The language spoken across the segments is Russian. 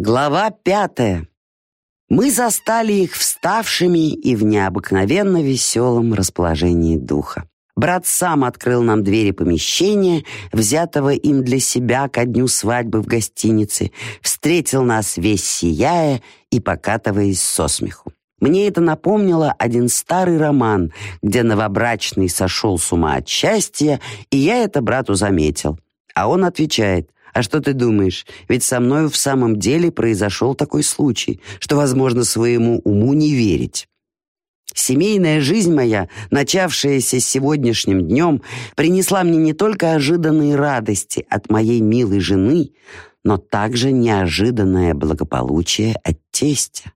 Глава пятая. Мы застали их вставшими и в необыкновенно веселом расположении духа. Брат сам открыл нам двери помещения, взятого им для себя ко дню свадьбы в гостинице, встретил нас весь сияя и покатываясь со смеху. Мне это напомнило один старый роман, где новобрачный сошел с ума от счастья, и я это брату заметил. А он отвечает, а что ты думаешь? Ведь со мною в самом деле произошел такой случай, что возможно своему уму не верить. Семейная жизнь моя, начавшаяся с сегодняшним днем, принесла мне не только ожиданные радости от моей милой жены, но также неожиданное благополучие от тестя.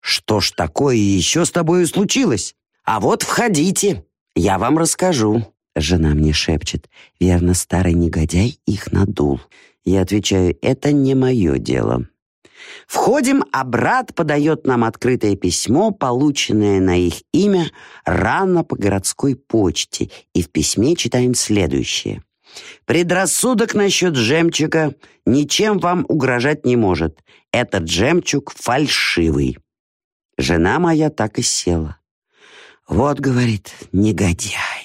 Что ж такое еще с тобою случилось? А вот входите, я вам расскажу. Жена мне шепчет, верно, старый негодяй их надул. Я отвечаю, это не мое дело. Входим, а брат подает нам открытое письмо, полученное на их имя рано по городской почте, и в письме читаем следующее. «Предрассудок насчет жемчуга ничем вам угрожать не может. Этот жемчуг фальшивый». Жена моя так и села. «Вот, — говорит, — негодяй».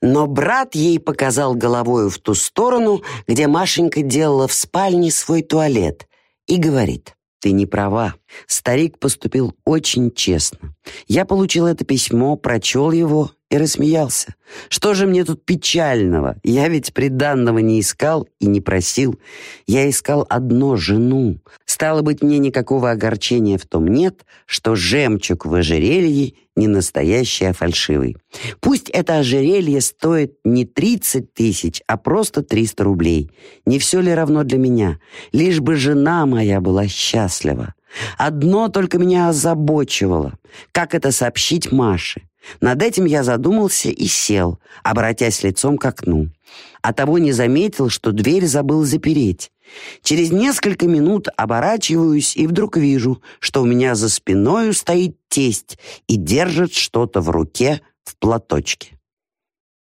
Но брат ей показал головою в ту сторону, где Машенька делала в спальне свой туалет, и говорит, «Ты не права. Старик поступил очень честно. Я получил это письмо, прочел его и рассмеялся. Что же мне тут печального? Я ведь приданного не искал и не просил. Я искал одно — жену. Стало быть, мне никакого огорчения в том нет, что жемчуг в ожерелье не настоящий, а фальшивый. Пусть это ожерелье стоит не 30 тысяч, а просто 300 рублей. Не все ли равно для меня? Лишь бы жена моя была счастлива. Одно только меня озабочивало. Как это сообщить Маше? Над этим я задумался и сел, обратясь лицом к окну. А того не заметил, что дверь забыл запереть. Через несколько минут оборачиваюсь и вдруг вижу, что у меня за спиной стоит тесть и держит что-то в руке в платочке.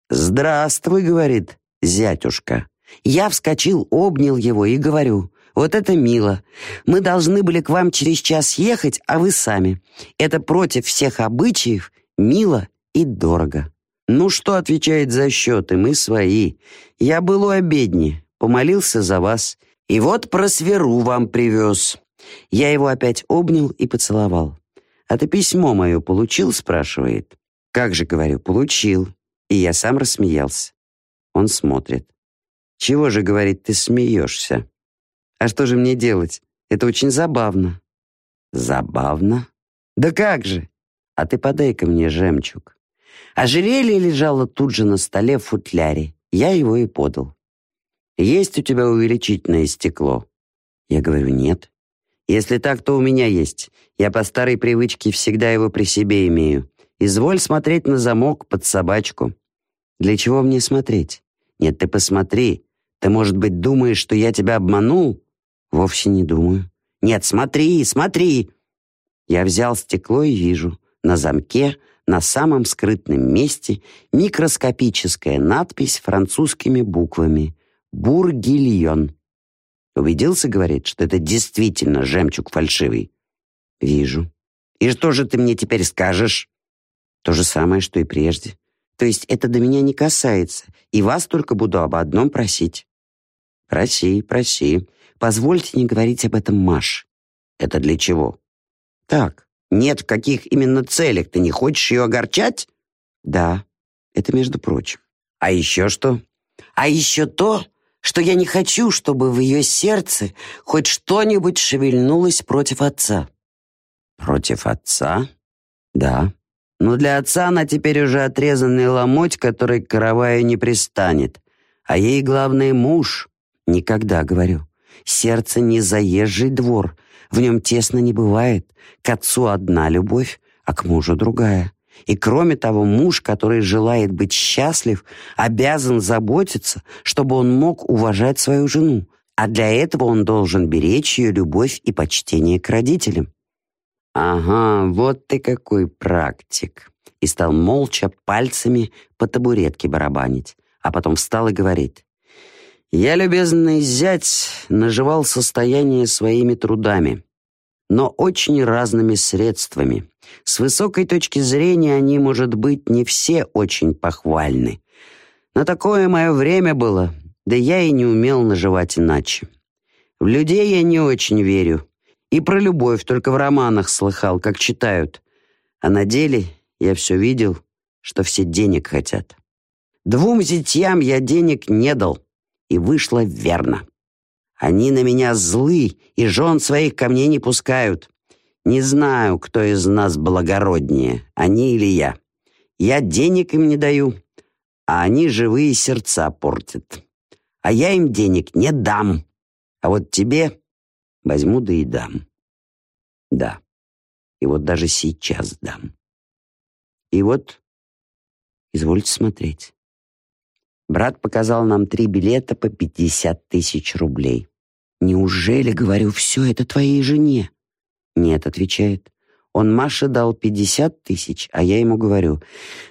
«Здравствуй», — говорит зятюшка. Я вскочил, обнял его и говорю, «Вот это мило. Мы должны были к вам через час ехать, а вы сами. Это против всех обычаев мило и дорого. Ну что отвечает за счеты, мы свои. Я был у обедни, помолился за вас, и вот просверу вам привез. Я его опять обнял и поцеловал. «А ты письмо мое получил?» — спрашивает. «Как же, говорю, получил». И я сам рассмеялся. Он смотрит. «Чего же, — говорит, — ты смеешься?» «А что же мне делать? Это очень забавно». «Забавно? Да как же! А ты подай-ка мне жемчуг». Ожерелье лежало тут же на столе в футляре. Я его и подал. «Есть у тебя увеличительное стекло?» Я говорю, «Нет». «Если так, то у меня есть. Я по старой привычке всегда его при себе имею. Изволь смотреть на замок под собачку». «Для чего мне смотреть?» «Нет, ты посмотри. Ты, может быть, думаешь, что я тебя обманул?» «Вовсе не думаю». «Нет, смотри, смотри!» Я взял стекло и вижу. На замке, на самом скрытном месте, микроскопическая надпись французскими буквами «Бургильон». Убедился, говорит, что это действительно жемчуг фальшивый? Вижу. И что же ты мне теперь скажешь? То же самое, что и прежде. То есть это до меня не касается, и вас только буду об одном просить. Проси, проси. Позвольте не говорить об этом Маш. Это для чего? Так, нет, в каких именно целях? Ты не хочешь ее огорчать? Да, это между прочим. А еще что? А еще то, что я не хочу, чтобы в ее сердце хоть что-нибудь шевельнулось против отца. Против отца? Да. Но для отца она теперь уже отрезанный ломоть, который к караваю не пристанет. А ей главный муж. Никогда, говорю. Сердце не заезжий двор, в нем тесно не бывает. К отцу одна любовь, а к мужу другая. И кроме того, муж, который желает быть счастлив, обязан заботиться, чтобы он мог уважать свою жену. А для этого он должен беречь ее любовь и почтение к родителям. «Ага, вот ты какой практик!» И стал молча пальцами по табуретке барабанить, а потом встал и говорит. Я, любезный зять, наживал состояние своими трудами, но очень разными средствами. С высокой точки зрения они, может быть, не все очень похвальны. На такое мое время было, да я и не умел наживать иначе. В людей я не очень верю. И про любовь только в романах слыхал, как читают. А на деле я все видел, что все денег хотят. Двум зятьям я денег не дал, и вышло верно. Они на меня злы и жен своих ко мне не пускают. Не знаю, кто из нас благороднее, они или я. Я денег им не даю, а они живые сердца портят. А я им денег не дам. А вот тебе возьму да и дам. Да. И вот даже сейчас дам. И вот, извольте смотреть. Брат показал нам три билета по пятьдесят тысяч рублей. «Неужели, говорю, все это твоей жене?» «Нет», — отвечает. Он Маше дал пятьдесят тысяч, а я ему говорю,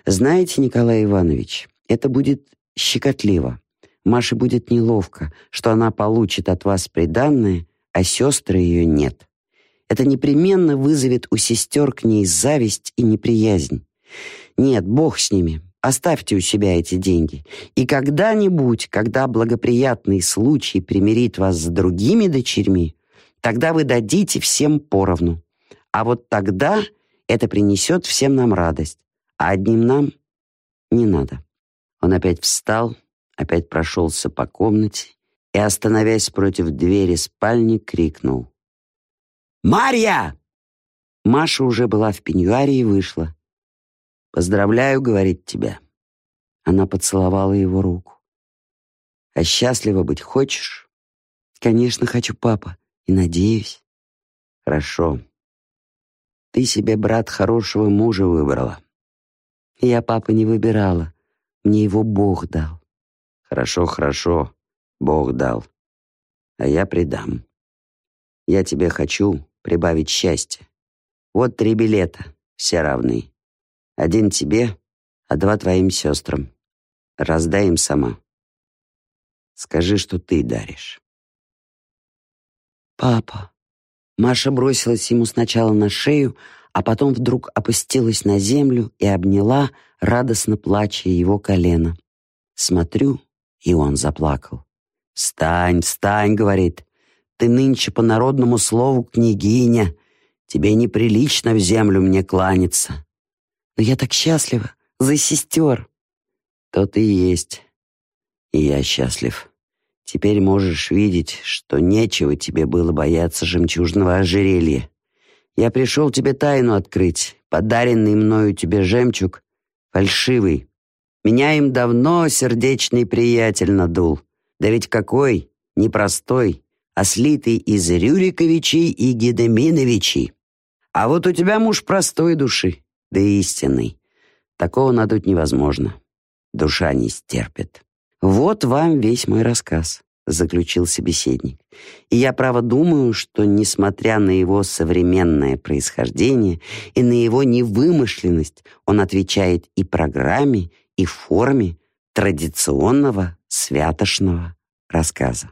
«Знаете, Николай Иванович, это будет щекотливо. Маше будет неловко, что она получит от вас приданное, а сестры ее нет. Это непременно вызовет у сестер к ней зависть и неприязнь. Нет, бог с ними, Оставьте у себя эти деньги. И когда-нибудь, когда благоприятный случай примирит вас с другими дочерьми, тогда вы дадите всем поровну. А вот тогда это принесет всем нам радость, а одним нам не надо. Он опять встал, опять прошелся по комнате и, остановясь против двери спальни, крикнул. «Марья!» Маша уже была в пеньюаре и вышла. «Поздравляю, — говорит тебя». Она поцеловала его руку. «А счастлива быть хочешь?» «Конечно, хочу, папа, и надеюсь». «Хорошо. Ты себе, брат, хорошего мужа выбрала». «Я папа не выбирала. Мне его Бог дал». «Хорошо, хорошо. Бог дал. А я предам. Я тебе хочу прибавить счастье. Вот три билета, все равны. Один тебе, а два твоим сестрам. Раздай им сама. Скажи, что ты даришь. Папа. Маша бросилась ему сначала на шею, а потом вдруг опустилась на землю и обняла, радостно плача его колено. Смотрю, и он заплакал. «Встань, встань», — говорит, — «ты нынче по народному слову княгиня, тебе неприлично в землю мне кланяться. Но я так счастлива за сестер. То ты есть. И я счастлив. Теперь можешь видеть, что нечего тебе было бояться жемчужного ожерелья. Я пришел тебе тайну открыть. Подаренный мною тебе жемчуг фальшивый. Меня им давно сердечный приятель надул. Да ведь какой, непростой, а слитый из Рюриковичей и Гедеминовичей. А вот у тебя муж простой души, да истинный. Такого надуть невозможно. Душа не стерпит. Вот вам весь мой рассказ, заключил собеседник. И я право думаю, что несмотря на его современное происхождение и на его невымышленность, он отвечает и программе, и форме традиционного святошного рассказа.